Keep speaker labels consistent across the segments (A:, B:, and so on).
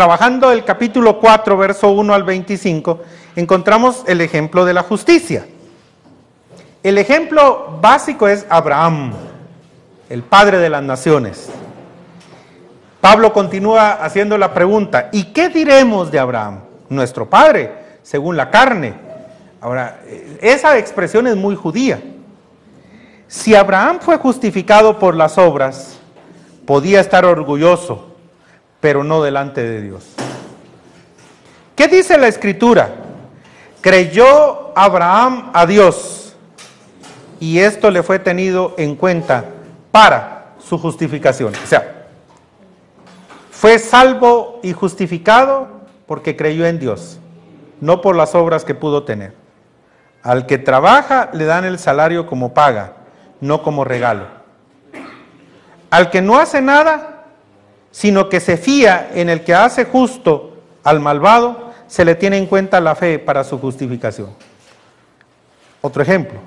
A: trabajando el capítulo 4, verso 1 al 25, encontramos el ejemplo de la justicia. El ejemplo básico es Abraham, el padre de las naciones. Pablo continúa haciendo la pregunta, ¿y qué diremos de Abraham? Nuestro padre, según la carne. Ahora, esa expresión es muy judía. Si Abraham fue justificado por las obras, podía estar orgulloso, pero no delante de Dios. ¿Qué dice la escritura? Creyó Abraham a Dios y esto le fue tenido en cuenta para su justificación. O sea, fue salvo y justificado porque creyó en Dios, no por las obras que pudo tener. Al que trabaja le dan el salario como paga, no como regalo. Al que no hace nada, sino que se fía en el que hace justo al malvado, se le tiene en cuenta la fe para su justificación. Otro ejemplo.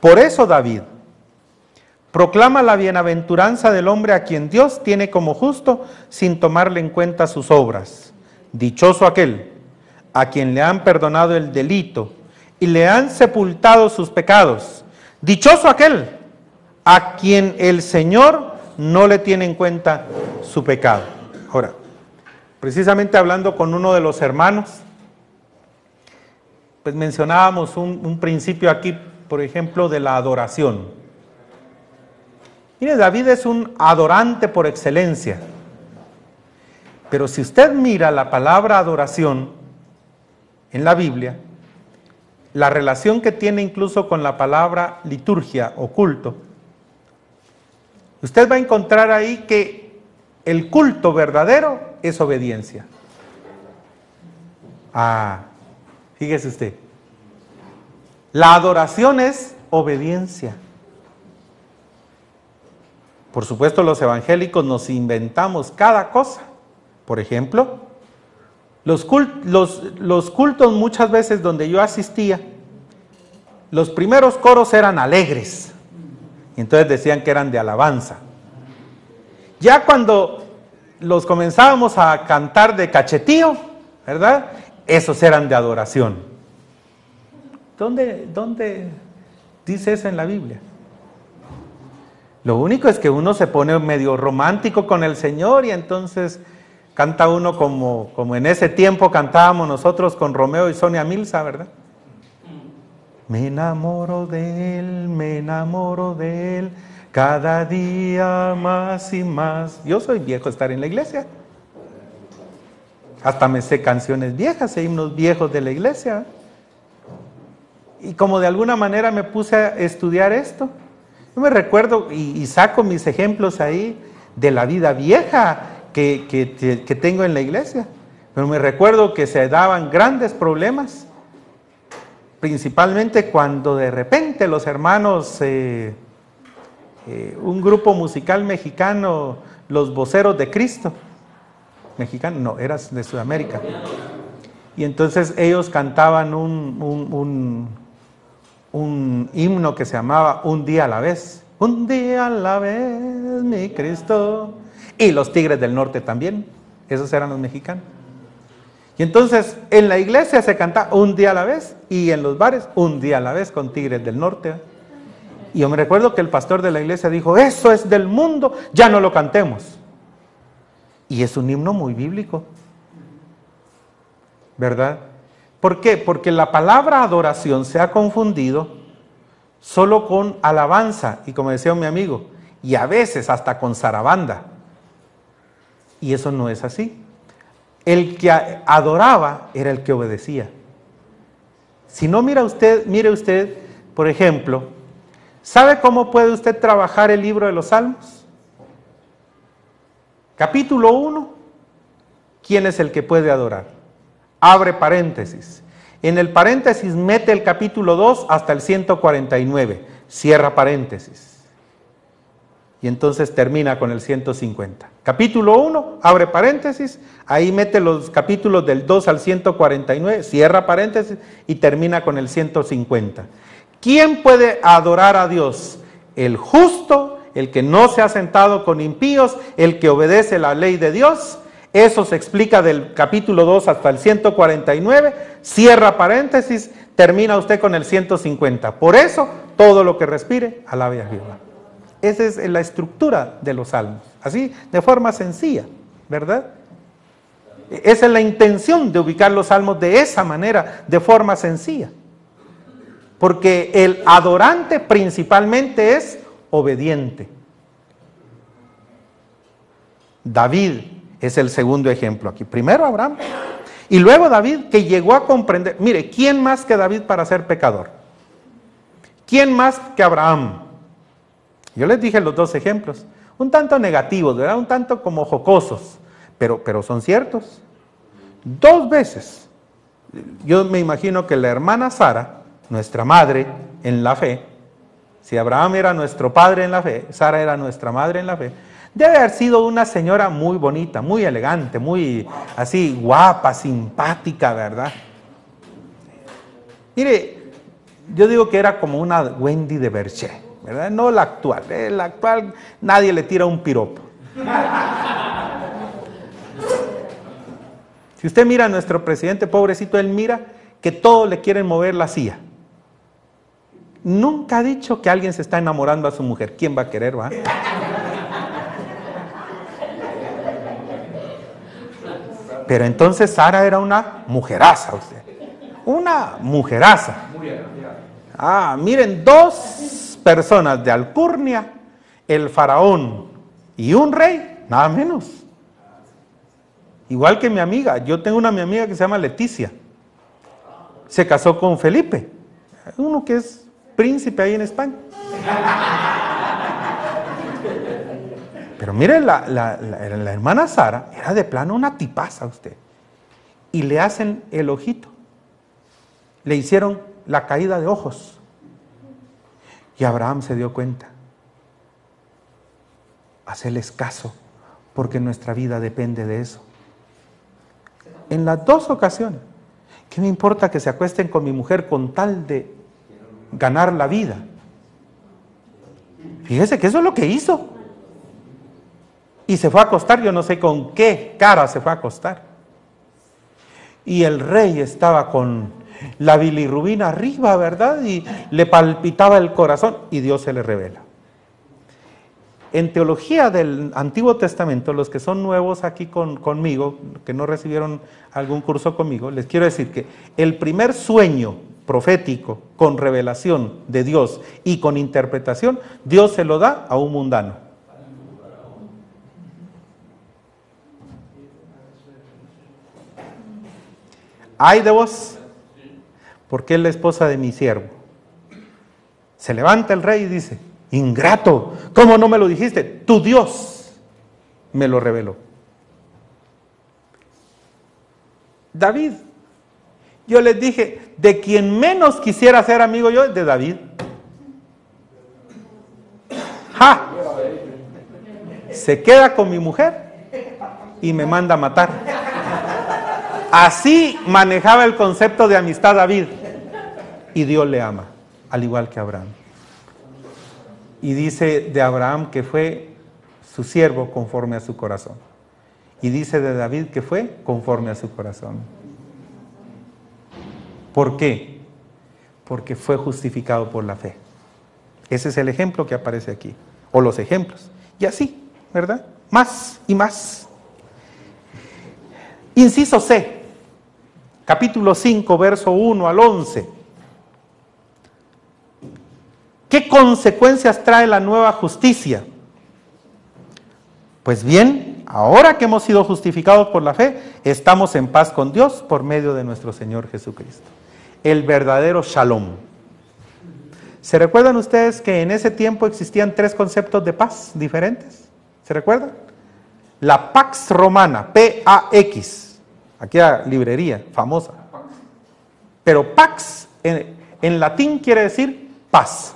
A: Por eso David proclama la bienaventuranza del hombre a quien Dios tiene como justo sin tomarle en cuenta sus obras. Dichoso aquel a quien le han perdonado el delito y le han sepultado sus pecados. Dichoso aquel a quien el Señor no le tiene en cuenta su pecado. Ahora, precisamente hablando con uno de los hermanos, pues mencionábamos un, principio aquí, por ejemplo, de la adoración. Mire, David es un adorante por excelencia. Pero si usted mira la palabra adoración en la Biblia, la relación que tiene incluso con la palabra liturgia o culto, usted va a encontrar ahí que el culto verdadero es obediencia. Ah, fíjese usted. La adoración es obediencia. Por supuesto, los evangélicos nos inventamos cada cosa. Por ejemplo, los, los, cultos muchas veces donde yo asistía, los primeros coros eran alegres. Entonces decían que eran de alabanza. Ya cuando los comenzábamos a cantar de cachetío, ¿verdad? Esos eran de adoración. ¿Dónde, ¿Dónde dice eso en la Biblia? Lo único es que uno se pone medio romántico con el Señor y entonces canta uno como, como en ese tiempo cantábamos nosotros con Romeo y Sonia Milza, ¿verdad? Me enamoro de él, me enamoro de él, cada día más y más. Yo soy viejo estar en la iglesia. Hasta me sé canciones viejas, e himnos viejos de la iglesia. Y como de alguna manera me puse a estudiar esto, yo me recuerdo y, saco mis ejemplos ahí de la vida vieja que, que, tengo en la iglesia. Pero me recuerdo que se daban grandes problemas, principalmente cuando de repente los hermanos, eh, eh, un grupo musical mexicano, los voceros de Cristo, mexicano, no, eras de Sudamérica. Y entonces ellos cantaban un, un himno que se llamaba Un día a la vez. Un día a la vez, mi Cristo. Y los Tigres del Norte también. Esos eran los mexicanos. Y entonces en la iglesia se canta un día a la vez y en los bares un día a la vez con Tigres del Norte. Y yo me recuerdo que el pastor de la iglesia dijo, eso es del mundo, ya no lo cantemos. Y es un himno muy bíblico. ¿Verdad? ¿Por qué? Porque la palabra adoración se ha confundido solo con alabanza y como decía mi amigo, y a veces hasta con zarabanda. Y eso no es así. El que adoraba era el que obedecía. Si no mira usted, mire usted, por ejemplo, ¿sabe cómo puede usted trabajar el libro de los Salmos? Capítulo 1. ¿Quién es el que puede adorar? abre paréntesis. En el paréntesis mete el capítulo 2 hasta el 149, cierra paréntesis. Y entonces termina con el 150. Capítulo 1, abre paréntesis, ahí mete los capítulos del 2 al 149, cierra paréntesis y termina con el 150. ¿Quién puede adorar a Dios? El justo, el que no se ha sentado con impíos, el que obedece la ley de Dios Eso se explica del capítulo 2 hasta el 149, cierra paréntesis, termina usted con el 150. Por eso, todo lo que respire, alabe a Jehová. Esa es la estructura de los salmos, así, de forma sencilla, ¿verdad? Esa es la intención de ubicar los salmos de esa manera, de forma sencilla. Porque el adorante principalmente es obediente. David es el segundo ejemplo aquí. Primero Abraham y luego David que llegó a comprender, mire, ¿quién más que David para ser pecador? ¿Quién más que Abraham? Yo les dije los dos ejemplos, un tanto negativos, ¿verdad? Un tanto como jocosos, pero, pero son ciertos. Dos veces, yo me imagino que la hermana Sara, nuestra madre en la fe, si Abraham era nuestro padre en la fe, Sara era nuestra madre en la fe, Debe haber sido una señora muy bonita, muy elegante, muy así guapa, simpática, ¿verdad? Mire, yo digo que era como una Wendy de Berché, ¿verdad? No la actual, ¿eh? la actual nadie le tira un piropo. Si usted mira a nuestro presidente, pobrecito, él mira que todo le quieren mover la silla. Nunca ha dicho que alguien se está enamorando a su mujer. ¿Quién va a querer, va? Pero entonces Sara era una mujeraza, usted. Una mujeraza. Ah, miren, dos personas de Alcurnia, el faraón y un rey, nada menos. Igual que mi amiga, yo tengo una mi amiga que se llama Leticia. Se casó con Felipe, uno que es príncipe ahí en España. Pero mire, la, hermana Sara era de plano una tipaza usted. Y le hacen el ojito. Le hicieron la caída de ojos. Y Abraham se dio cuenta. Hacerles caso, porque nuestra vida depende de eso. En las dos ocasiones, ¿qué me importa que se acuesten con mi mujer con tal de ganar la vida? Fíjese que eso es lo que hizo. Y se fue a acostar, yo no sé con qué cara se fue a acostar. Y el rey estaba con la bilirrubina arriba, ¿verdad? Y le palpitaba el corazón y Dios se le revela. En teología del Antiguo Testamento, los que son nuevos aquí conmigo, que no recibieron algún curso conmigo, les quiero decir que el primer sueño profético con revelación de Dios y con interpretación, Dios se lo da a un mundano. ay de vos, porque es la esposa de mi siervo. Se levanta el rey y dice, ingrato, ¿cómo no me lo dijiste? Tu Dios me lo reveló. David, yo les dije, de quien menos quisiera ser amigo yo es de David. ¡Ja! Se queda con mi mujer y me manda a matar. Así manejaba el concepto de amistad David. Y Dios le ama, al igual que Abraham. Y dice de Abraham que fue su siervo conforme a su corazón. Y dice de David que fue conforme a su corazón. ¿Por qué? Porque fue justificado por la fe. Ese es el ejemplo que aparece aquí. O los ejemplos. Y así, ¿verdad? Más y más. Inciso C capítulo 5, verso 1 al 11. ¿Qué consecuencias trae la nueva justicia? Pues bien, ahora que hemos sido justificados por la fe, estamos en paz con Dios por medio de nuestro Señor Jesucristo. El verdadero shalom. ¿Se recuerdan ustedes que en ese tiempo existían tres conceptos de paz diferentes? ¿Se recuerdan? La pax romana, P-A-X, aquella librería famosa. Pero pax en, latín quiere decir paz.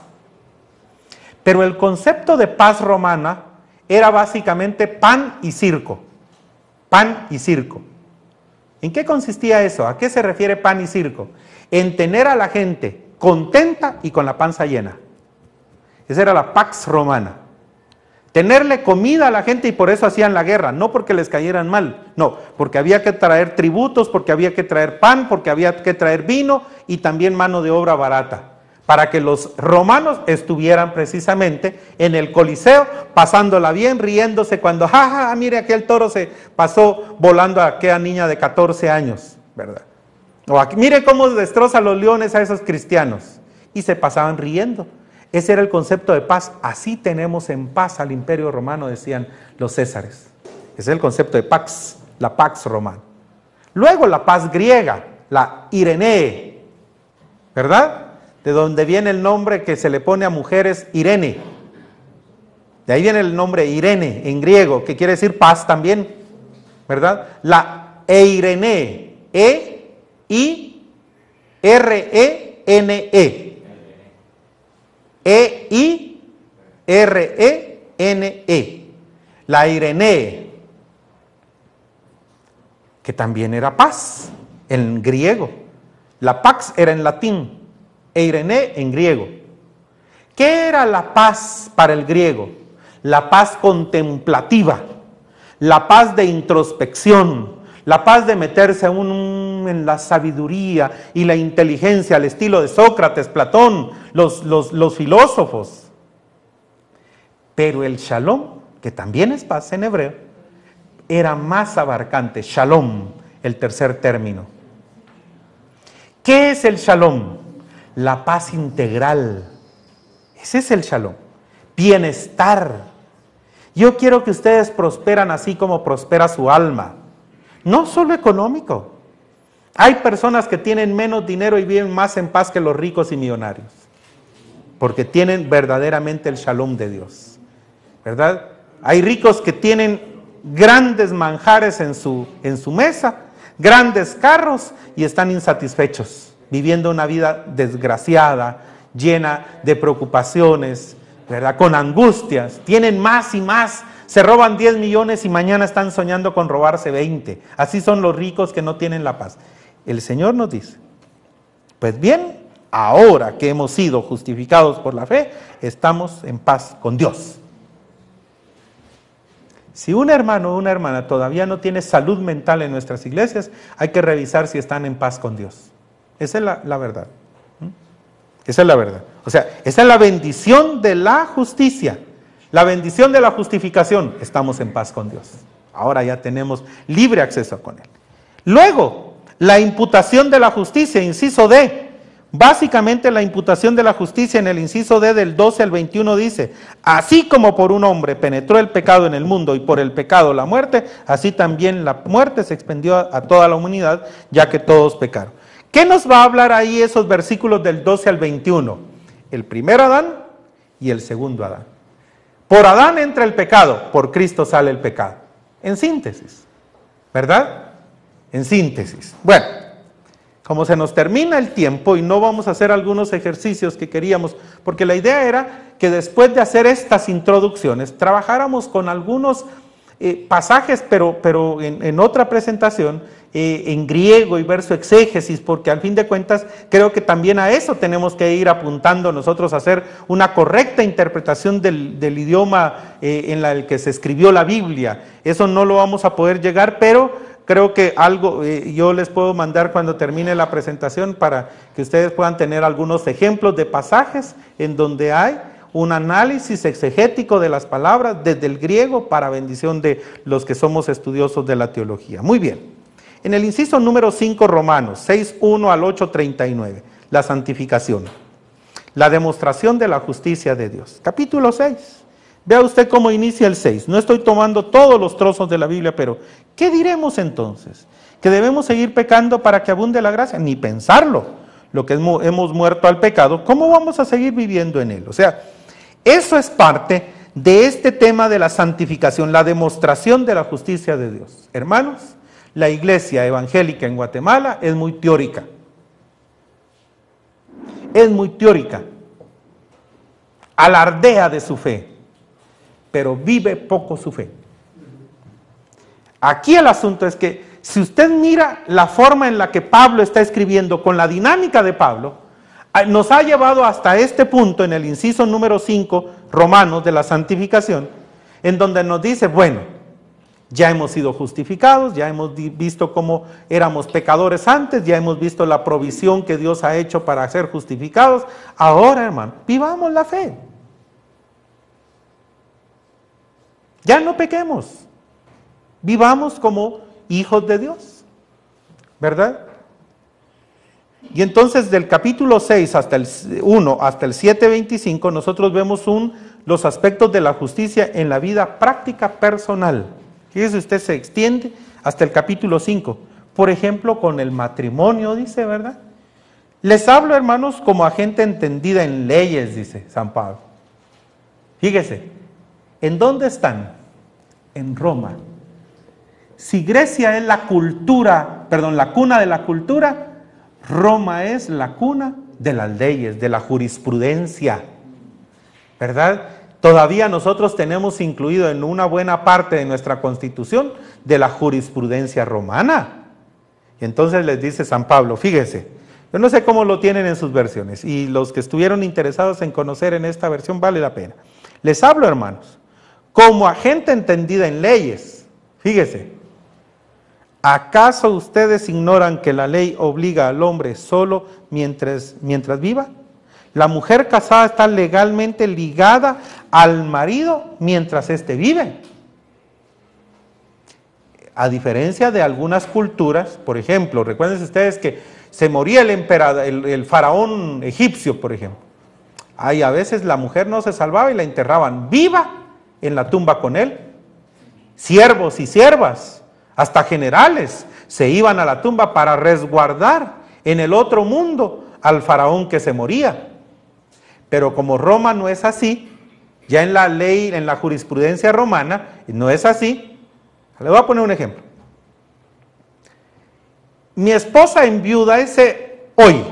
A: Pero el concepto de paz romana era básicamente pan y circo. Pan y circo. ¿En qué consistía eso? ¿A qué se refiere pan y circo? En tener a la gente contenta y con la panza llena. Esa era la pax romana. tenerle comida a la gente y por eso hacían la guerra, no porque les cayeran mal, no, porque había que traer tributos, porque había que traer pan, porque había que traer vino y también mano de obra barata, para que los romanos estuvieran precisamente en el Coliseo, pasándola bien, riéndose cuando, jaja, ja, mire, aquel toro se pasó volando a aquella niña de 14 años, ¿verdad? O aquí, mire cómo destroza los leones a esos cristianos. Y se pasaban riendo. Ese era el concepto de paz. Así tenemos en paz al imperio romano, decían los césares. Ese es el concepto de pax, la pax romana. Luego la paz griega, la Irenee, ¿verdad? De donde viene el nombre que se le pone a mujeres Irene. De ahí viene el nombre Irene en griego, que quiere decir paz también, ¿verdad? La Eirene, E I R E N E. E-I-R-E-N-E, la Irene, que también era paz en griego. La pax era en latín, e en griego. ¿Qué era la paz para el griego? La paz contemplativa, la paz de introspección, la paz de meterse en la sabiduría y la inteligencia al estilo de Sócrates, Platón, los, los filósofos. Pero el shalom, que también es paz en hebreo, era más abarcante. Shalom, el tercer término. ¿Qué es el shalom? La paz integral. Ese es el shalom. Bienestar. Yo quiero que ustedes prosperan así como prospera su alma. No solo económico. Hay personas que tienen menos dinero y viven más en paz que los ricos y millonarios. Porque tienen verdaderamente el shalom de Dios. ¿Verdad? Hay ricos que tienen grandes manjares en su, en su mesa, grandes carros y están insatisfechos, viviendo una vida desgraciada, llena de preocupaciones, ¿verdad? Con angustias. Tienen más y más se roban 10 millones y mañana están soñando con robarse 20. Así son los ricos que no tienen la paz. El Señor nos dice, pues bien, ahora que hemos sido justificados por la fe, estamos en paz con Dios. Si un hermano o una hermana todavía no tiene salud mental en nuestras iglesias, hay que revisar si están en paz con Dios. Esa es la, verdad. Esa es la verdad. O sea, esa es la bendición de la justicia. La bendición de la justificación, estamos en paz con Dios. Ahora ya tenemos libre acceso con Él. Luego, la imputación de la justicia, inciso D. Básicamente la imputación de la justicia en el inciso D del 12 al 21 dice, así como por un hombre penetró el pecado en el mundo y por el pecado la muerte, así también la muerte se expendió a, toda la humanidad, ya que todos pecaron. ¿Qué nos va a hablar ahí esos versículos del 12 al 21? El primer Adán y el segundo Adán. Por Adán entra el pecado, por Cristo sale el pecado. En síntesis, ¿verdad? En síntesis. Bueno, como se nos termina el tiempo y no vamos a hacer algunos ejercicios que queríamos, porque la idea era que después de hacer estas introducciones, trabajáramos con algunos eh, pasajes, pero, pero en, otra presentación, eh, en griego y verso exégesis, porque al fin de cuentas creo que también a eso tenemos que ir apuntando nosotros a hacer una correcta interpretación del, idioma eh, en el que se escribió la Biblia. Eso no lo vamos a poder llegar, pero creo que algo yo les puedo mandar cuando termine la presentación para que ustedes puedan tener algunos ejemplos de pasajes en donde hay un análisis exegético de las palabras desde el griego para bendición de los que somos estudiosos de la teología. Muy bien. En el inciso número 5 Romanos, 6, 1 al 8, 39, la santificación, la demostración de la justicia de Dios. Capítulo 6. Vea usted cómo inicia el 6. No estoy tomando todos los trozos de la Biblia, pero ¿qué diremos entonces? ¿Que debemos seguir pecando para que abunde la gracia? Ni pensarlo. Lo que hemos muerto al pecado, ¿cómo vamos a seguir viviendo en él? O sea, eso es parte de este tema de la santificación, la demostración de la justicia de Dios. Hermanos, la iglesia evangélica en Guatemala es muy teórica. Es muy teórica. Alardea de su fe, pero vive poco su fe. Aquí el asunto es que si usted mira la forma en la que Pablo está escribiendo con la dinámica de Pablo, nos ha llevado hasta este punto en el inciso número 5, Romanos, de la santificación, en donde nos dice, bueno, ya hemos sido justificados, ya hemos visto cómo éramos pecadores antes, ya hemos visto la provisión que Dios ha hecho para ser justificados. Ahora, hermano, vivamos la fe. Ya no pequemos. Vivamos como hijos de Dios. ¿Verdad? Y entonces del capítulo 6 hasta el 1 hasta el 7.25 nosotros vemos un, los aspectos de la justicia en la vida práctica personal. Fíjese usted, se extiende hasta el capítulo 5. Por ejemplo, con el matrimonio, dice, ¿verdad? Les hablo, hermanos, como a gente entendida en leyes, dice San Pablo. Fíjese, ¿en dónde están? En Roma. Si Grecia es la cultura, perdón, la cuna de la cultura, Roma es la cuna de las leyes, de la jurisprudencia. ¿Verdad? Todavía nosotros tenemos incluido en una buena parte de nuestra constitución de la jurisprudencia romana. Y entonces les dice San Pablo, fíjese, yo no sé cómo lo tienen en sus versiones y los que estuvieron interesados en conocer en esta versión vale la pena. Les hablo, hermanos, como a gente entendida en leyes. Fíjese, ¿Acaso ustedes ignoran que la ley obliga al hombre solo mientras, mientras viva? La mujer casada está legalmente ligada al marido mientras éste vive. A diferencia de algunas culturas, por ejemplo, recuerden ustedes que se moría el emperador, el, faraón egipcio, por ejemplo. Ahí a veces la mujer no se salvaba y la enterraban viva en la tumba con él. Siervos y siervas hasta generales se iban a la tumba para resguardar en el otro mundo al faraón que se moría. Pero como Roma no es así, ya en la ley, en la jurisprudencia romana, no es así. Le voy a poner un ejemplo. Mi esposa enviuda ese hoy.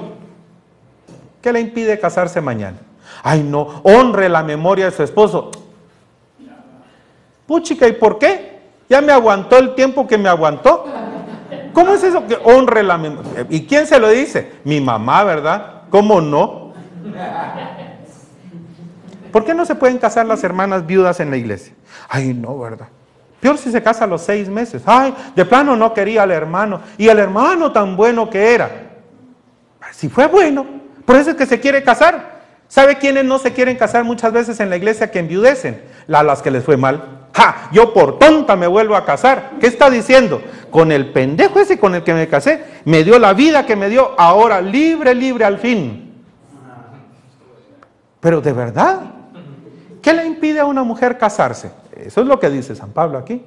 A: ¿Qué le impide casarse mañana? Ay, no, honre la memoria de su esposo. Puchica, ¿y por qué? Ya me aguantó el tiempo que me aguantó. ¿Cómo es eso que honre la memoria? ¿Y quién se lo dice? Mi mamá, ¿verdad? ¿Cómo no? ¿Por qué no se pueden casar las hermanas viudas en la iglesia? Ay, no, ¿verdad? Peor si se casa a los seis meses. Ay, de plano no quería al hermano. Y el hermano tan bueno que era. Si fue bueno, por eso es que se quiere casar. ¿Sabe quiénes no se quieren casar muchas veces en la iglesia que enviudecen? las que les fue mal. ¡Ja! Yo por tonta me vuelvo a casar. ¿Qué está diciendo? Con el pendejo ese con el que me casé, me dio la vida que me dio, ahora libre, libre al fin. Pero de verdad, ¿qué le impide a una mujer casarse? Eso es lo que dice San Pablo aquí.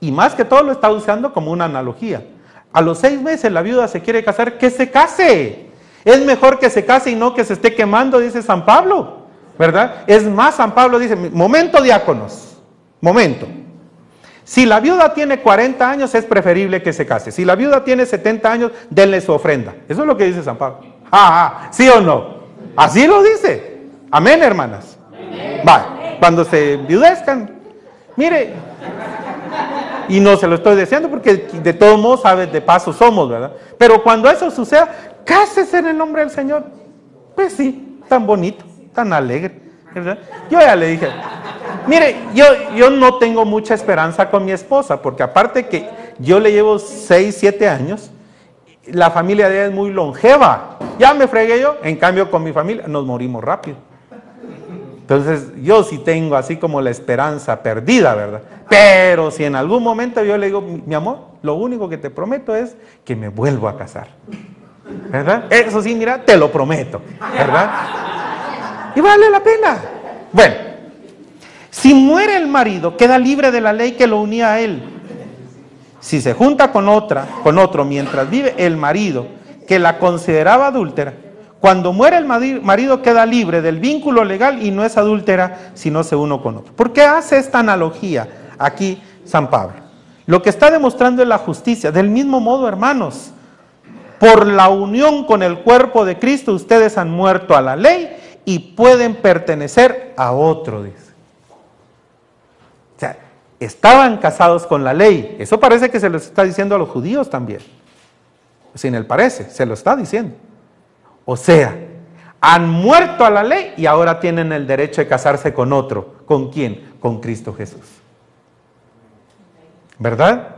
A: Y más que todo lo está usando como una analogía. A los seis meses la viuda se quiere casar, que se case. Es mejor que se case y no que se esté quemando, dice San Pablo. ¿Verdad? Es más, San Pablo dice, momento diáconos, momento. Si la viuda tiene 40 años, es preferible que se case. Si la viuda tiene 70 años, denle su ofrenda. Eso es lo que dice San Pablo. Ah, ah ¿sí o no? Así lo dice. Amén, hermanas. Va, cuando se viudezcan, mire, y no se lo estoy diciendo porque de todos modos, sabes, de paso somos, ¿verdad? Pero cuando eso suceda, cásese en el nombre del Señor. Pues sí, tan bonito tan alegre. ¿verdad? Yo ya le dije, mire, yo, yo no tengo mucha esperanza con mi esposa, porque aparte que yo le llevo 6, 7 años, la familia de ella es muy longeva. Ya me fregué yo, en cambio con mi familia nos morimos rápido. Entonces yo sí tengo así como la esperanza perdida, ¿verdad? Pero si en algún momento yo le digo, mi amor, lo único que te prometo es que me vuelvo a casar. ¿Verdad? Eso sí, mira, te lo prometo. ¿Verdad? Y vale la pena. Bueno, si muere el marido, queda libre de la ley que lo unía a él. Si se junta con otra, con otro mientras vive el marido que la consideraba adúltera, cuando muere el marido queda libre del vínculo legal y no es adúltera si no se uno con otro. ¿Por qué hace esta analogía aquí San Pablo? Lo que está demostrando es la justicia. Del mismo modo, hermanos, por la unión con el cuerpo de Cristo ustedes han muerto a la ley y pueden pertenecer a otro. O sea, estaban casados con la ley. Eso parece que se lo está diciendo a los judíos también. Sin el parece, se lo está diciendo. O sea, han muerto a la ley y ahora tienen el derecho de casarse con otro. ¿Con quién? con Cristo Jesús. ¿Verdad?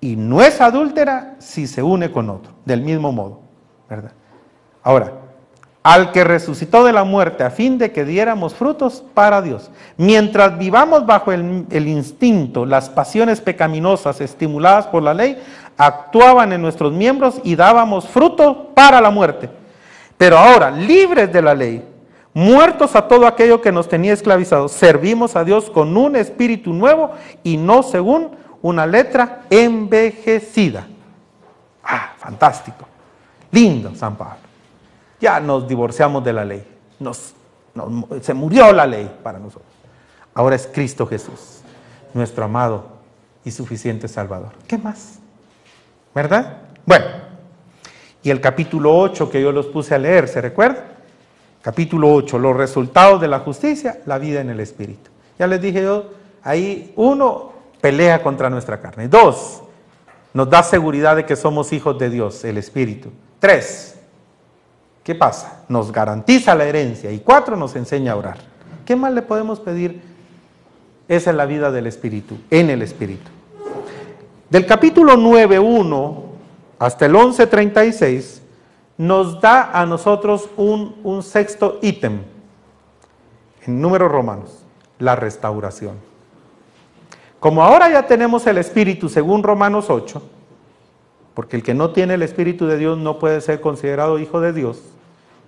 A: Y no es adúltera si se une con otro, del mismo modo. ¿Verdad? Ahora, al que resucitó de la muerte a fin de que diéramos frutos para Dios. Mientras vivamos bajo el, instinto, las pasiones pecaminosas estimuladas por la ley, actuaban en nuestros miembros y dábamos fruto para la muerte. Pero ahora, libres de la ley, muertos a todo aquello que nos tenía esclavizados, servimos a Dios con un espíritu nuevo y no según una letra envejecida. Ah, fantástico. Lindo, San Pablo ya nos divorciamos de la ley. Nos, se murió la ley para nosotros. Ahora es Cristo Jesús, nuestro amado y suficiente Salvador. ¿Qué más? ¿Verdad? Bueno, y el capítulo 8 que yo los puse a leer, ¿se recuerda? Capítulo 8, los resultados de la justicia, la vida en el Espíritu. Ya les dije yo, ahí uno pelea contra nuestra carne. Dos, nos da seguridad de que somos hijos de Dios, el Espíritu. Tres, ¿Qué pasa? Nos garantiza la herencia y cuatro nos enseña a orar. ¿Qué más le podemos pedir? Esa es la vida del Espíritu, en el Espíritu. Del capítulo 9.1 hasta el 11.36 nos da a nosotros un, un sexto ítem en números romanos, la restauración. Como ahora ya tenemos el Espíritu según Romanos 8, porque el que no tiene el Espíritu de Dios no puede ser considerado hijo de Dios,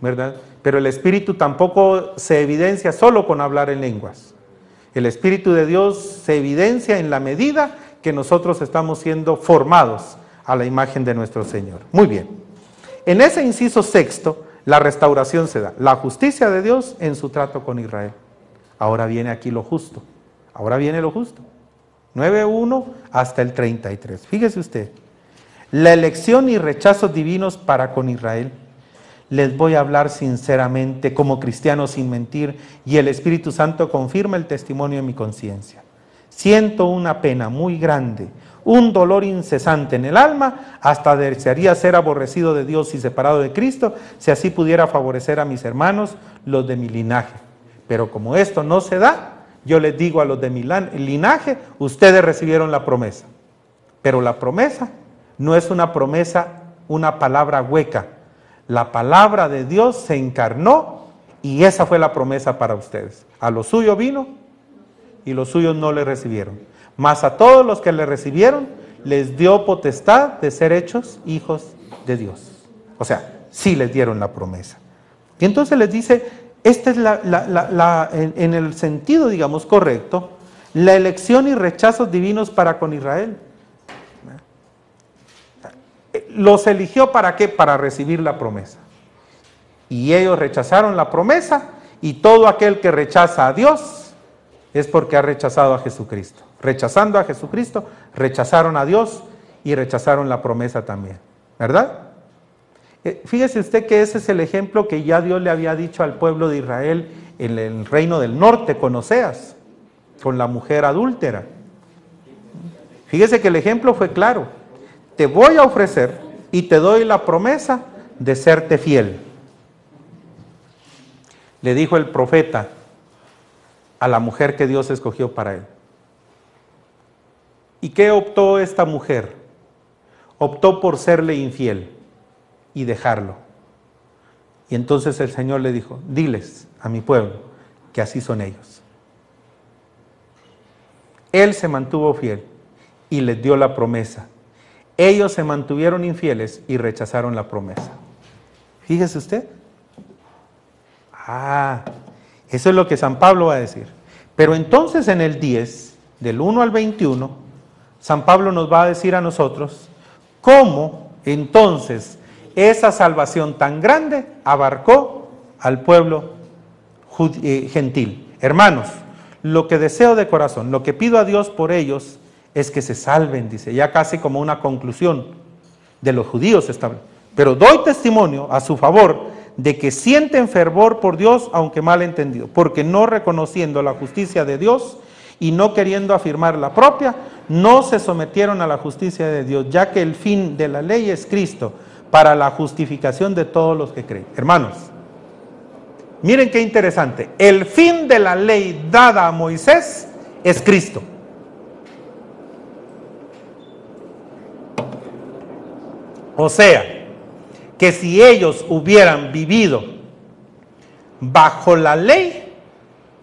A: ¿verdad? Pero el Espíritu tampoco se evidencia solo con hablar en lenguas. El Espíritu de Dios se evidencia en la medida que nosotros estamos siendo formados a la imagen de nuestro Señor. Muy bien. En ese inciso sexto, la restauración se da. La justicia de Dios en su trato con Israel. Ahora viene aquí lo justo. Ahora viene lo justo. 9.1 hasta el 33. Fíjese usted. La elección y rechazos divinos para con Israel les voy a hablar sinceramente como cristiano sin mentir y el Espíritu Santo confirma el testimonio en mi conciencia. Siento una pena muy grande, un dolor incesante en el alma, hasta desearía ser aborrecido de Dios y separado de Cristo, si así pudiera favorecer a mis hermanos, los de mi linaje. Pero como esto no se da, yo les digo a los de mi linaje, ustedes recibieron la promesa. Pero la promesa no es una promesa, una palabra hueca, la palabra de Dios se encarnó y esa fue la promesa para ustedes. A lo suyo vino y los suyos no le recibieron. Mas a todos los que le recibieron les dio potestad de ser hechos hijos de Dios. O sea, sí les dieron la promesa. Y entonces les dice, esta es la, en, en el sentido, digamos, correcto, la elección y rechazos divinos para con Israel los eligió para qué? Para recibir la promesa. Y ellos rechazaron la promesa y todo aquel que rechaza a Dios es porque ha rechazado a Jesucristo. Rechazando a Jesucristo, rechazaron a Dios y rechazaron la promesa también. ¿Verdad? Eh, fíjese usted que ese es el ejemplo que ya Dios le había dicho al pueblo de Israel en el reino del norte con Oseas, con la mujer adúltera. Fíjese que el ejemplo fue claro te voy a ofrecer y te doy la promesa de serte fiel. Le dijo el profeta a la mujer que Dios escogió para él. ¿Y qué optó esta mujer? Optó por serle infiel y dejarlo. Y entonces el Señor le dijo, diles a mi pueblo que así son ellos. Él se mantuvo fiel y les dio la promesa ellos se mantuvieron infieles y rechazaron la promesa. Fíjese usted. Ah, eso es lo que San Pablo va a decir. Pero entonces en el 10, del 1 al 21, San Pablo nos va a decir a nosotros cómo entonces esa salvación tan grande abarcó al pueblo eh, gentil. Hermanos, lo que deseo de corazón, lo que pido a Dios por ellos es que se salven, dice, ya casi como una conclusión de los judíos. Pero doy testimonio a su favor de que sienten fervor por Dios, aunque mal entendido, porque no reconociendo la justicia de Dios y no queriendo afirmar la propia, no se sometieron a la justicia de Dios, ya que el fin de la ley es Cristo para la justificación de todos los que creen. Hermanos, Miren qué interesante. El fin de la ley dada a Moisés es Cristo. O sea, que si ellos hubieran vivido bajo la ley,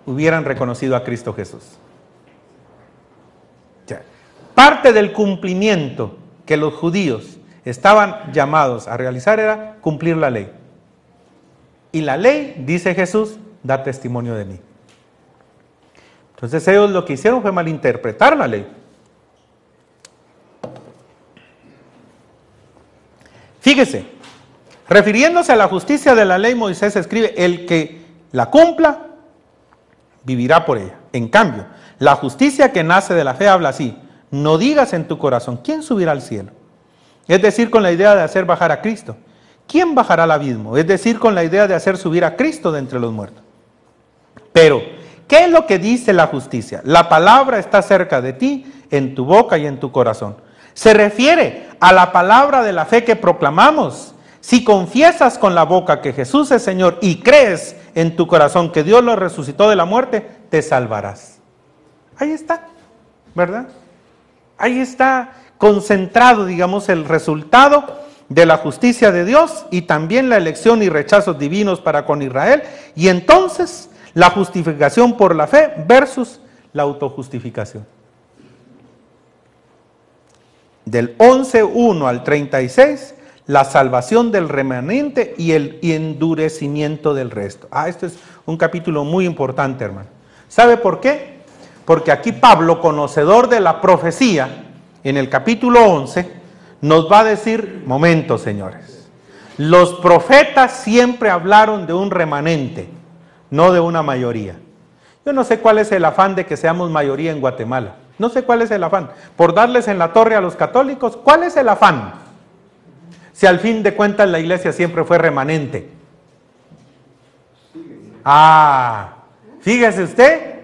A: hubieran reconocido a Cristo Jesús. Parte del cumplimiento que los judíos estaban llamados a realizar era cumplir la ley. Y la ley, dice Jesús, da testimonio de mí. Entonces ellos lo que hicieron fue malinterpretar la ley. Fíjese, refiriéndose a la justicia de la ley, Moisés escribe, el que la cumpla, vivirá por ella. En cambio, la justicia que nace de la fe habla así, no digas en tu corazón, ¿quién subirá al cielo? Es decir, con la idea de hacer bajar a Cristo. ¿Quién bajará al abismo? Es decir, con la idea de hacer subir a Cristo de entre los muertos. Pero, ¿qué es lo que dice la justicia? La palabra está cerca de ti, en tu boca y en tu corazón. Se refiere a la palabra de la fe que proclamamos. Si confiesas con la boca que Jesús es Señor y crees en tu corazón que Dios lo resucitó de la muerte, te salvarás. Ahí está, ¿verdad? Ahí está concentrado, digamos, el resultado de la justicia de Dios y también la elección y rechazos divinos para con Israel. Y entonces la justificación por la fe versus la autojustificación del 11.1 al 36, la salvación del remanente y el endurecimiento del resto. Ah, este es un capítulo muy importante, hermano. ¿Sabe por qué? Porque aquí Pablo, conocedor de la profecía, en el capítulo 11, nos va a decir, momento, señores, los profetas siempre hablaron de un remanente, no de una mayoría. Yo no sé cuál es el afán de que seamos mayoría en Guatemala. No sé cuál es el afán. Por darles en la torre a los católicos, ¿cuál es el afán? Si al fin de cuentas la iglesia siempre fue remanente. Ah, fíjese usted.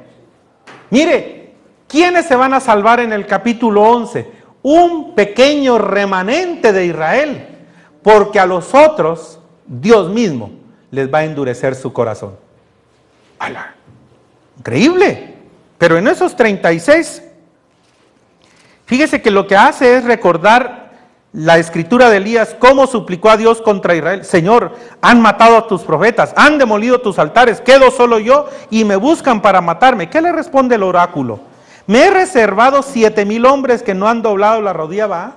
A: Mire, ¿quiénes se van a salvar en el capítulo 11? Un pequeño remanente de Israel, porque a los otros Dios mismo les va a endurecer su corazón. ¡Hala! Increíble. Pero en esos 36 Fíjese que lo que hace es recordar la escritura de Elías, cómo suplicó a Dios contra Israel. Señor, han matado a tus profetas, han demolido tus altares, quedo solo yo y me buscan para matarme. ¿Qué le responde el oráculo? Me he reservado siete mil hombres que no han doblado la rodilla, ¿va?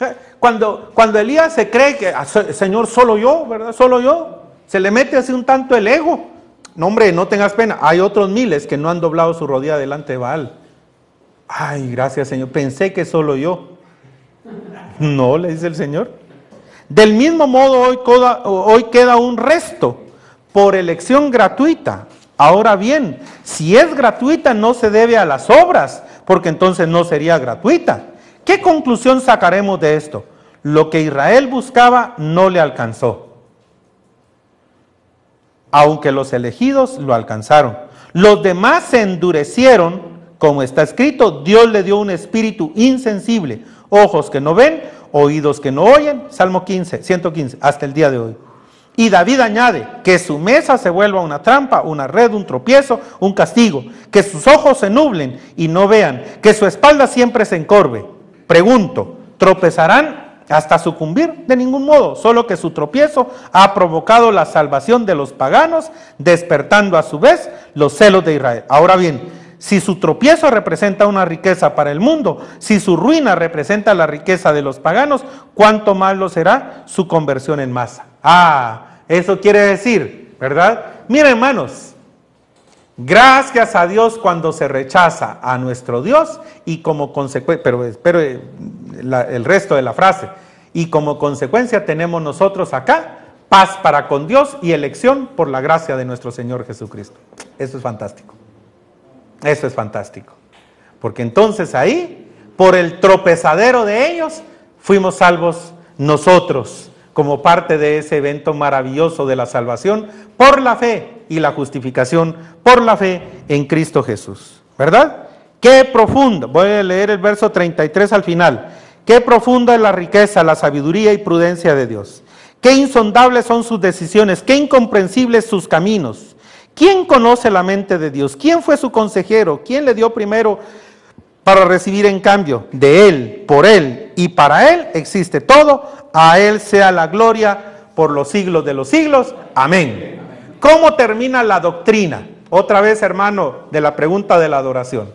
A: Eh, cuando, cuando Elías se cree que, ah, Señor, solo yo, ¿verdad? Solo yo, se le mete así un tanto el ego. No, hombre, no tengas pena. Hay otros miles que no han doblado su rodilla delante de Baal. Ay, gracias Señor, pensé que solo yo. No, le dice el Señor. Del mismo modo hoy, hoy queda un resto por elección gratuita. Ahora bien, si es gratuita no se debe a las obras, porque entonces no sería gratuita. ¿Qué conclusión sacaremos de esto? Lo que Israel buscaba no le alcanzó, aunque los elegidos lo alcanzaron. Los demás se endurecieron como está escrito, Dios le dio un espíritu insensible, ojos que no ven, oídos que no oyen. Salmo 15, 115, hasta el día de hoy. Y David añade, que su mesa se vuelva una trampa, una red, un tropiezo, un castigo, que sus ojos se nublen y no vean, que su espalda siempre se encorve. Pregunto, ¿tropezarán hasta sucumbir? De ningún modo, solo que su tropiezo ha provocado la salvación de los paganos, despertando a su vez los celos de Israel. Ahora bien, si su tropiezo representa una riqueza para el mundo, si su ruina representa la riqueza de los paganos, ¿cuánto más lo será su conversión en masa? Ah, eso quiere decir, ¿verdad? Miren hermanos, gracias a Dios cuando se rechaza a nuestro Dios y como consecuencia, pero espero el resto de la frase, y como consecuencia tenemos nosotros acá paz para con Dios y elección por la gracia de nuestro Señor Jesucristo. Eso es fantástico. Eso es fantástico. Porque entonces ahí, por el tropezadero de ellos, fuimos salvos nosotros como parte de ese evento maravilloso de la salvación por la fe y la justificación por la fe en Cristo Jesús. ¿Verdad? Qué profundo. Voy a leer el verso 33 al final. Qué profunda es la riqueza, la sabiduría y prudencia de Dios. Qué insondables son sus decisiones, qué incomprensibles sus caminos. ¿Quién conoce la mente de Dios? ¿Quién fue su consejero? ¿Quién le dio primero para recibir en cambio? De Él, por Él y para Él existe todo. A Él sea la gloria por los siglos de los siglos. Amén. ¿Cómo termina la doctrina? Otra vez, hermano, de la pregunta de la adoración.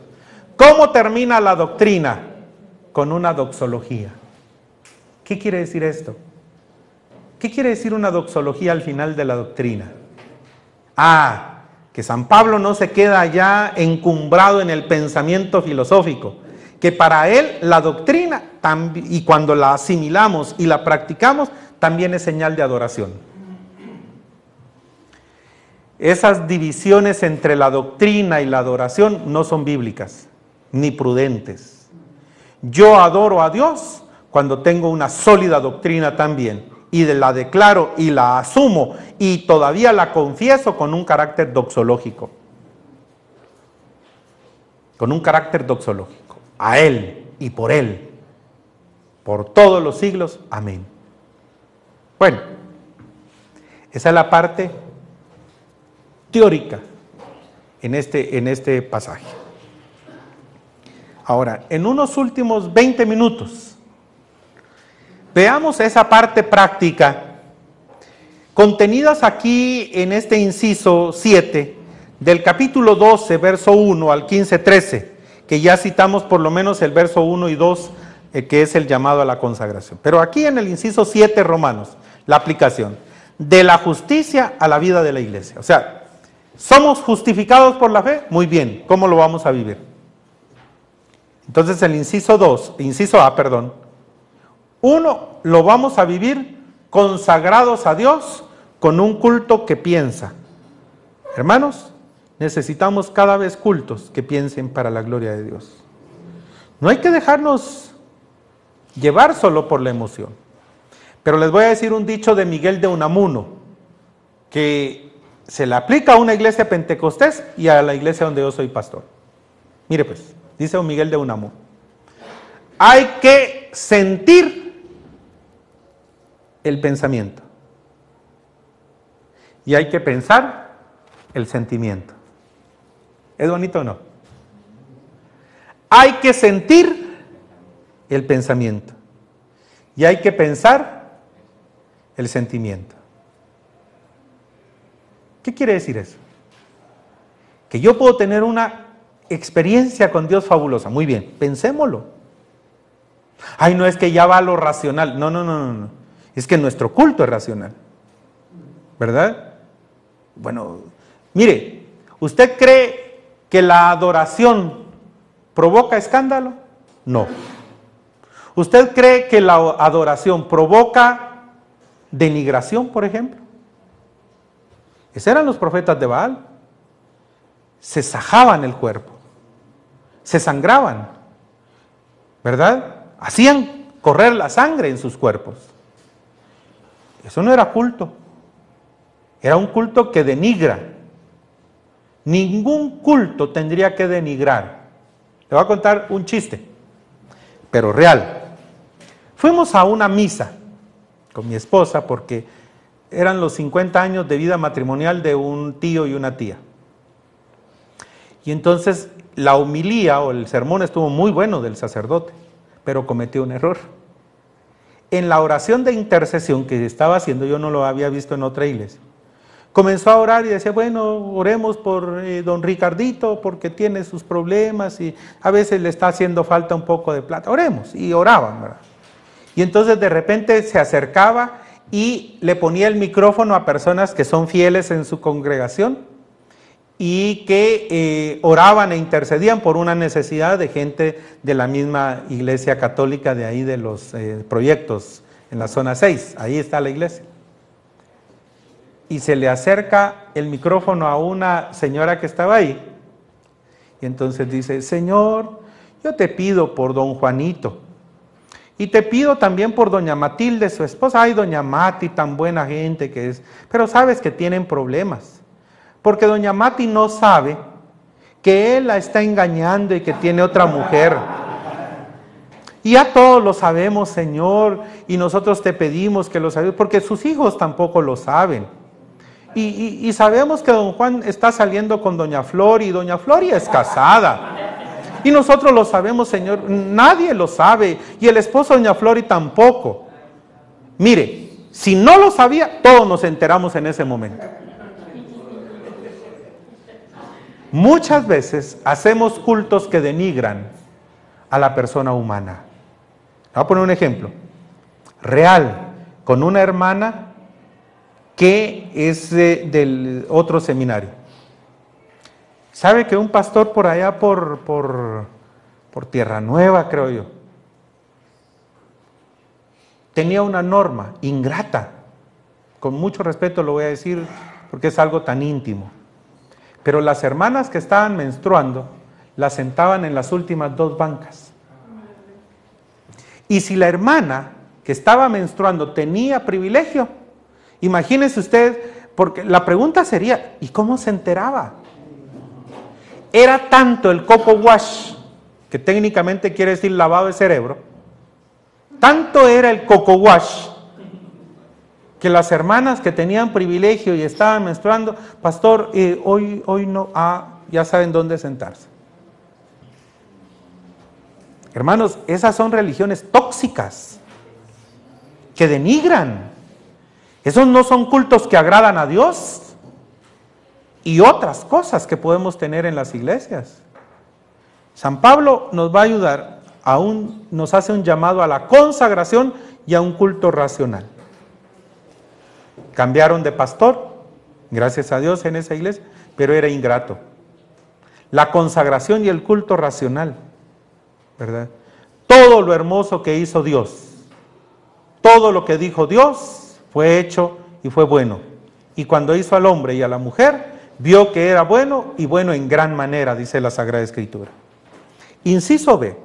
A: ¿Cómo termina la doctrina? Con una doxología. ¿Qué quiere decir esto? ¿Qué quiere decir una doxología al final de la doctrina? Ah, que San Pablo no se queda ya encumbrado en el pensamiento filosófico, que para él la doctrina, y cuando la asimilamos y la practicamos, también es señal de adoración. Esas divisiones entre la doctrina y la adoración no son bíblicas ni prudentes. Yo adoro a Dios cuando tengo una sólida doctrina también y la declaro y la asumo y todavía la confieso con un carácter doxológico. Con un carácter doxológico. A Él y por Él. Por todos los siglos. Amén. Bueno, esa es la parte teórica en este, en este pasaje. Ahora, en unos últimos 20 minutos, veamos esa parte práctica contenidas aquí en este inciso 7 del capítulo 12, verso 1 al 15, 13, que ya citamos por lo menos el verso 1 y 2, eh, que es el llamado a la consagración. Pero aquí en el inciso 7, Romanos, la aplicación de la justicia a la vida de la iglesia. O sea, ¿somos justificados por la fe? Muy bien, ¿cómo lo vamos a vivir? Entonces el inciso 2, inciso A, perdón, uno, lo vamos a vivir consagrados a Dios con un culto que piensa. Hermanos, necesitamos cada vez cultos que piensen para la gloria de Dios. No hay que dejarnos llevar solo por la emoción. Pero les voy a decir un dicho de Miguel de Unamuno, que se le aplica a una iglesia pentecostés y a la iglesia donde yo soy pastor. Mire pues, dice Miguel de Unamuno, hay que sentir el pensamiento y hay que pensar el sentimiento. ¿Es bonito o no? Hay que sentir el pensamiento y hay que pensar el sentimiento. ¿Qué quiere decir eso? Que yo puedo tener una experiencia con Dios fabulosa. Muy bien, pensémoslo. Ay, no es que ya va lo racional. No, no, no, no, no. Es que nuestro culto es racional. ¿Verdad? Bueno, mire, ¿usted cree que la adoración provoca escándalo? No. ¿Usted cree que la adoración provoca denigración, por ejemplo. Esos eran los profetas de Baal. Se sajaban el cuerpo, se sangraban, ¿verdad? Hacían correr la sangre en sus cuerpos. Eso no era culto, era un culto que denigra. Ningún culto tendría que denigrar. Le voy a contar un chiste, pero real. Fuimos a una misa con mi esposa porque eran los 50 años de vida matrimonial de un tío y una tía. Y entonces la homilía o el sermón estuvo muy bueno del sacerdote, pero cometió un error. En la oración de intercesión que estaba haciendo, yo no lo había visto en otra iglesia, comenzó a orar y decía, bueno, oremos por eh, don Ricardito porque tiene sus problemas y a veces le está haciendo falta un poco de plata. Oremos. Y oraban, ¿verdad? Y entonces de repente se acercaba y le ponía el micrófono a personas que son fieles en su congregación y que eh, oraban e intercedían por una necesidad de gente de la misma iglesia católica de ahí de los eh, proyectos en la zona 6. Ahí está la iglesia. Y se le acerca el micrófono a una señora que estaba ahí. Y entonces dice, Señor, yo te pido por don Juanito y te pido también por doña Matilde, su esposa. Ay, doña Mati, tan buena gente que es. Pero sabes que tienen problemas. Porque doña Mati no sabe que él la está engañando y que tiene otra mujer. Y ya todos lo sabemos, Señor, y nosotros te pedimos que lo sabes, porque sus hijos tampoco lo saben. Y, sabemos que don Juan está saliendo con doña Flor y doña Floria es casada. Y nosotros lo sabemos, Señor, nadie lo sabe. Y el esposo de doña Flori tampoco. Mire, si no lo sabía, todos nos enteramos en ese momento. Muchas veces hacemos cultos que denigran a la persona humana. Voy a poner un ejemplo. Real, con una hermana que es del otro seminario. ¿Sabe que un pastor por allá, por, por, por Tierra Nueva, creo yo, tenía una norma ingrata? Con mucho respeto lo voy a decir porque es algo tan íntimo. Pero las hermanas que estaban menstruando las sentaban en las últimas dos bancas. Y si la hermana que estaba menstruando tenía privilegio, imagínese usted, porque la pregunta sería, ¿y cómo se enteraba? Era tanto el coco wash, que técnicamente quiere decir lavado de cerebro, tanto era el coco wash que las hermanas que tenían privilegio y estaban menstruando, pastor, eh, hoy, hoy no, ah, ya saben dónde sentarse. Hermanos, esas son religiones tóxicas que denigran. Esos no son cultos que agradan a Dios y otras cosas que podemos tener en las iglesias. San Pablo nos va a ayudar, a nos hace un llamado a la consagración y a un culto racional. Cambiaron de pastor, gracias a Dios en esa iglesia, pero era ingrato. La consagración y el culto racional, ¿verdad? Todo lo hermoso que hizo Dios, todo lo que dijo Dios fue hecho y fue bueno. Y cuando hizo al hombre y a la mujer, vio que era bueno y bueno en gran manera, dice la Sagrada Escritura. Inciso B,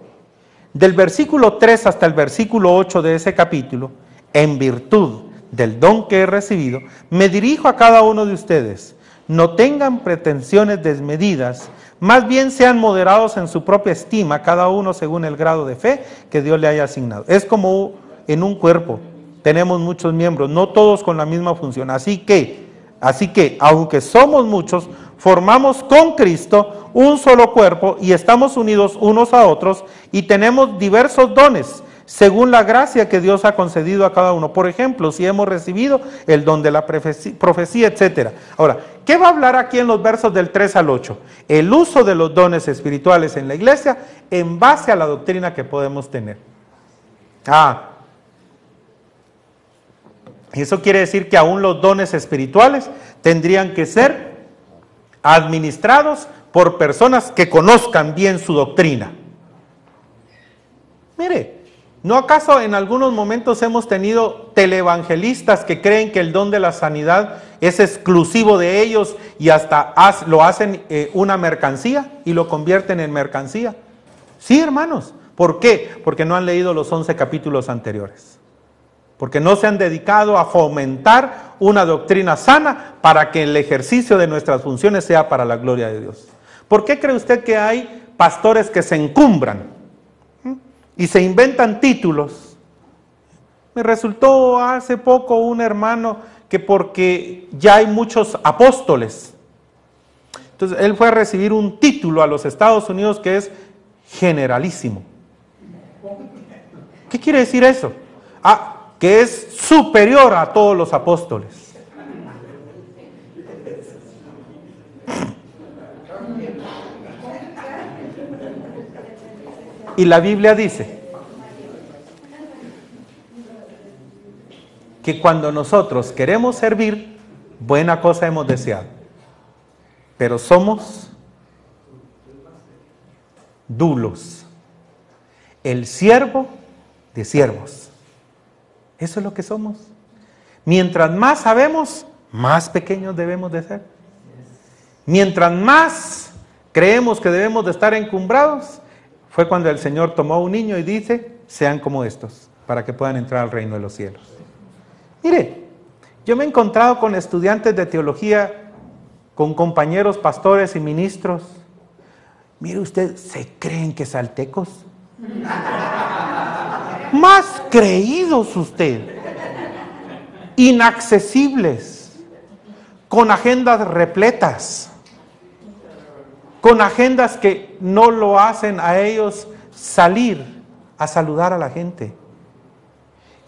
A: del versículo 3 hasta el versículo 8 de ese capítulo, en virtud del don que he recibido, me dirijo a cada uno de ustedes. No tengan pretensiones desmedidas, más bien sean moderados en su propia estima, cada uno según el grado de fe que Dios le haya asignado. Es como en un cuerpo, tenemos muchos miembros, no todos con la misma función. Así que, así que, aunque somos muchos, formamos con Cristo un solo cuerpo y estamos unidos unos a otros y tenemos diversos dones según la gracia que Dios ha concedido a cada uno. Por ejemplo, si hemos recibido el don de la profecía, etc. Ahora, ¿qué va a hablar aquí en los versos del 3 al 8? El uso de los dones espirituales en la iglesia en base a la doctrina que podemos tener. Ah, eso quiere decir que aún los dones espirituales tendrían que ser administrados por personas que conozcan bien su doctrina. Mire, ¿No acaso en algunos momentos hemos tenido televangelistas que creen que el don de la sanidad es exclusivo de ellos y hasta lo hacen eh, una mercancía y lo convierten en mercancía? Sí, hermanos. ¿Por qué? Porque no han leído los 11 capítulos anteriores. Porque no se han dedicado a fomentar una doctrina sana para que el ejercicio de nuestras funciones sea para la gloria de Dios. ¿Por qué cree usted que hay pastores que se encumbran? Y se inventan títulos. Me resultó hace poco un hermano que porque ya hay muchos apóstoles, entonces él fue a recibir un título a los Estados Unidos que es generalísimo. ¿Qué quiere decir eso? Ah, que es superior a todos los apóstoles. Y la Biblia dice que cuando nosotros queremos servir, buena cosa hemos deseado. Pero somos dulos. El siervo de siervos. Eso es lo que somos. Mientras más sabemos, más pequeños debemos de ser. Mientras más creemos que debemos de estar encumbrados, fue cuando el Señor tomó un niño y dice, sean como estos, para que puedan entrar al reino de los cielos. Mire, yo me he encontrado con estudiantes de teología, con compañeros pastores y ministros. Mire usted, ¿se creen que saltecos? Más creídos usted. Inaccesibles. Con agendas repletas. Con agendas que no lo hacen a ellos salir a saludar a la gente.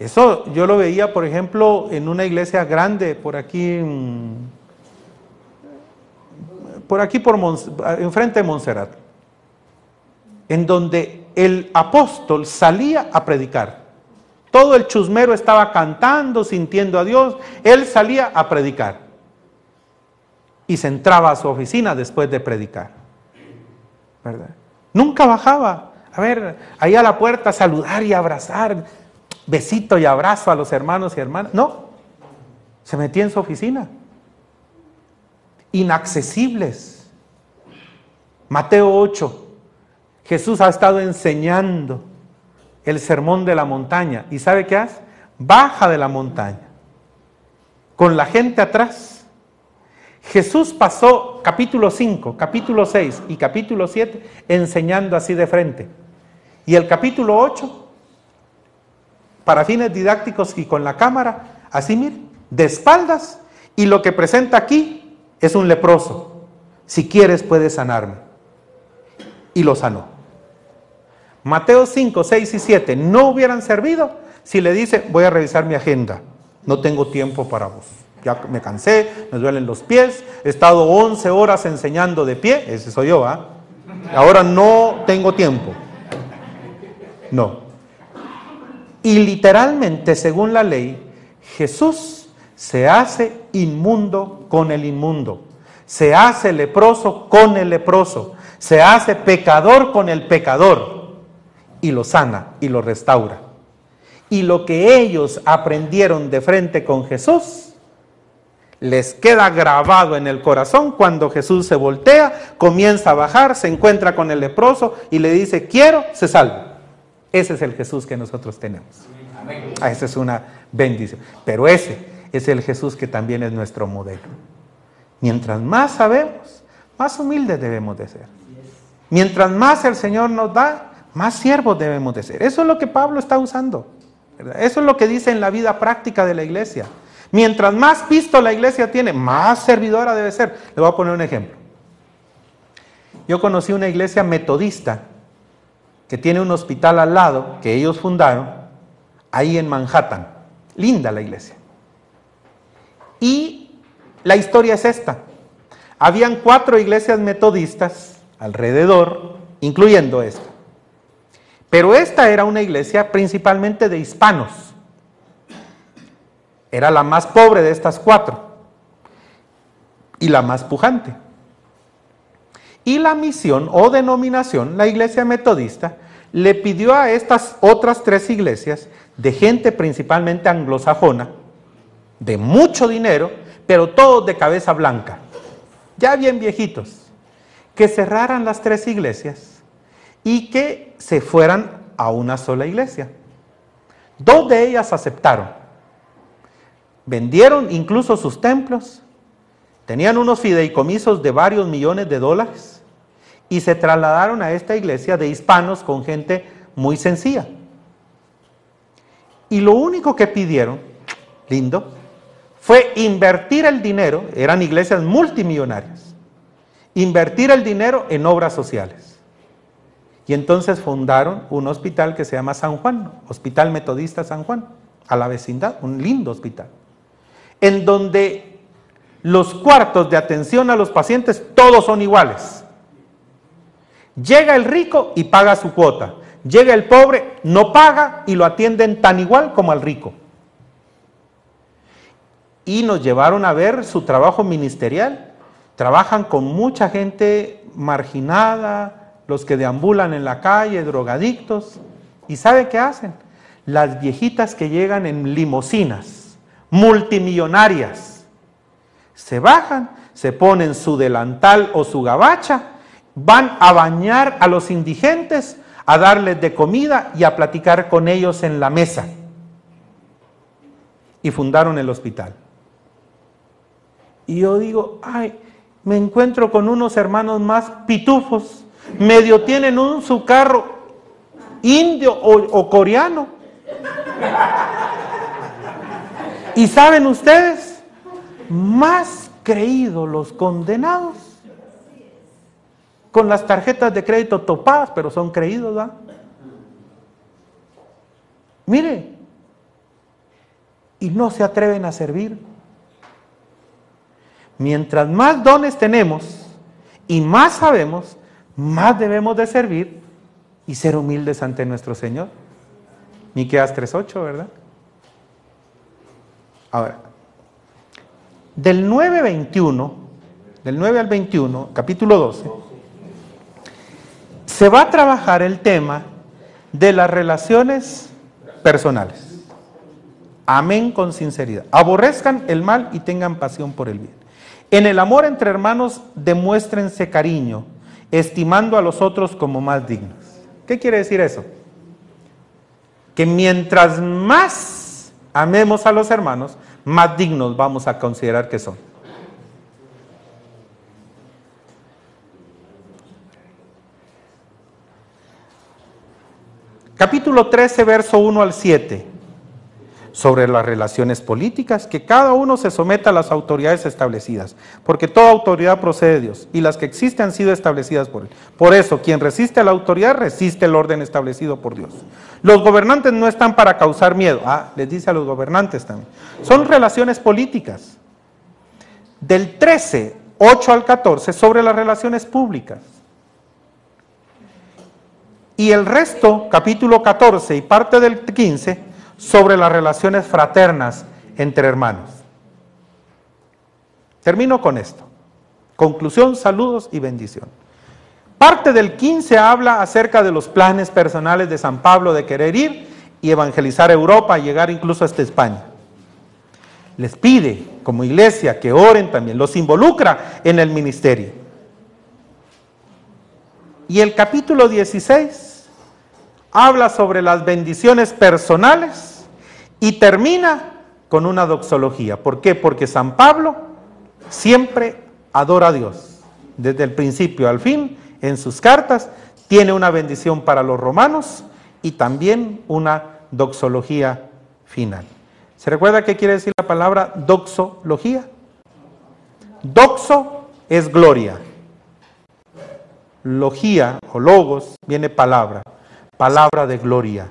A: Eso yo lo veía, por ejemplo, en una iglesia grande por aquí, por aquí, por enfrente de Montserrat, en donde el apóstol salía a predicar. Todo el chusmero estaba cantando, sintiendo a Dios. Él salía a predicar. Y se entraba a su oficina después de predicar. Nunca bajaba. A ver, ahí a la puerta saludar y abrazar besito y abrazo a los hermanos y hermanas. No, se metía en su oficina. Inaccesibles. Mateo 8. Jesús ha estado enseñando el sermón de la montaña. ¿Y sabe qué hace? Baja de la montaña. Con la gente atrás. Jesús pasó capítulo 5, capítulo 6 y capítulo 7 enseñando así de frente. Y el capítulo 8 para fines didácticos y con la cámara, así miren, de espaldas, y lo que presenta aquí es un leproso. Si quieres puedes sanarme. Y lo sanó. Mateo 5, 6 y 7 no hubieran servido si le dice, voy a revisar mi agenda, no tengo tiempo para vos. Ya me cansé, me duelen los pies, he estado 11 horas enseñando de pie, ese soy yo, ¿ah? Ahora no tengo tiempo. No, y literalmente, según la ley, Jesús se hace inmundo con el inmundo, se hace leproso con el leproso, se hace pecador con el pecador y lo sana y lo restaura. Y lo que ellos aprendieron de frente con Jesús, les queda grabado en el corazón cuando Jesús se voltea, comienza a bajar, se encuentra con el leproso y le dice, quiero, se salva. Ese es el Jesús que nosotros tenemos. Ah, esa es una bendición. Pero ese es el Jesús que también es nuestro modelo. Mientras más sabemos, más humildes debemos de ser. Mientras más el Señor nos da, más siervos debemos de ser. Eso es lo que Pablo está usando. Eso es lo que dice en la vida práctica de la iglesia. Mientras más visto la iglesia tiene, más servidora debe ser. Le voy a poner un ejemplo. Yo conocí una iglesia metodista que tiene un hospital al lado, que ellos fundaron, ahí en Manhattan. Linda la iglesia. Y la historia es esta. Habían cuatro iglesias metodistas alrededor, incluyendo esta. Pero esta era una iglesia principalmente de hispanos. Era la más pobre de estas cuatro y la más pujante. Y la misión o denominación, la iglesia metodista, le pidió a estas otras tres iglesias, de gente principalmente anglosajona, de mucho dinero, pero todos de cabeza blanca, ya bien viejitos, que cerraran las tres iglesias y que se fueran a una sola iglesia. Dos de ellas aceptaron. Vendieron incluso sus templos, tenían unos fideicomisos de varios millones de dólares y se trasladaron a esta iglesia de hispanos con gente muy sencilla. Y lo único que pidieron, lindo, fue invertir el dinero, eran iglesias multimillonarias, invertir el dinero en obras sociales. Y entonces fundaron un hospital que se llama San Juan, Hospital Metodista San Juan, a la vecindad, un lindo hospital, en donde los cuartos de atención a los pacientes todos son iguales. Llega el rico y paga su cuota. Llega el pobre, no paga y lo atienden tan igual como al rico. Y nos llevaron a ver su trabajo ministerial. Trabajan con mucha gente marginada, los que deambulan en la calle, drogadictos. ¿Y sabe qué hacen? Las viejitas que llegan en limosinas, multimillonarias, se bajan, se ponen su delantal o su gabacha van a bañar a los indigentes, a darles de comida y a platicar con ellos en la mesa. Y fundaron el hospital. Y yo digo, ay, me encuentro con unos hermanos más pitufos, medio tienen un su carro indio o, o coreano, Y saben ustedes, más creídos los condenados con las tarjetas de crédito topadas, pero son creídos, ¿verdad? Mire, y no se atreven a servir. Mientras más dones tenemos y más sabemos, más debemos de servir y ser humildes ante nuestro Señor. Miqueas 3.8, ¿verdad? Ahora, del 9.21, del 9 al 21, capítulo 12, se va a trabajar el tema de las relaciones personales. Amén con sinceridad. Aborrezcan el mal y tengan pasión por el bien. En el amor entre hermanos demuéstrense cariño, estimando a los otros como más dignos. ¿Qué quiere decir eso? Que mientras más amemos a los hermanos, más dignos vamos a considerar que son. Capítulo 13, verso 1 al 7 sobre las relaciones políticas, que cada uno se someta a las autoridades establecidas, porque toda autoridad procede de Dios y las que existen han sido establecidas por Él. Por eso, quien resiste a la autoridad resiste el orden establecido por Dios. Los gobernantes no están para causar miedo, ah, les dice a los gobernantes también. Son relaciones políticas. Del 13, 8 al 14, sobre las relaciones públicas. Y el resto, capítulo 14 y parte del 15, sobre las relaciones fraternas entre hermanos. Termino con esto. Conclusión, saludos y bendición. Parte del 15 habla acerca de los planes personales de San Pablo de querer ir y evangelizar Europa, llegar incluso hasta España. Les pide como iglesia que oren también, los involucra en el ministerio. Y el capítulo 16 habla sobre las bendiciones personales y termina con una doxología. ¿Por qué? Porque San Pablo siempre adora a Dios. Desde el principio al fin, en sus cartas, tiene una bendición para los romanos y también una doxología final. ¿Se recuerda qué quiere decir la palabra doxología? Doxo es gloria. Logía o logos viene palabra palabra de gloria.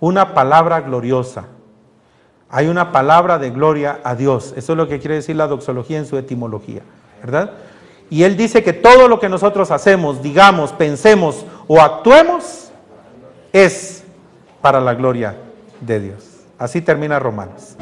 A: Una palabra gloriosa. Hay una palabra de gloria a Dios. Eso es lo que quiere decir la doxología en su etimología, ¿verdad? Y él dice que todo lo que nosotros hacemos, digamos, pensemos o actuemos es para la gloria de Dios. Así termina Romanos.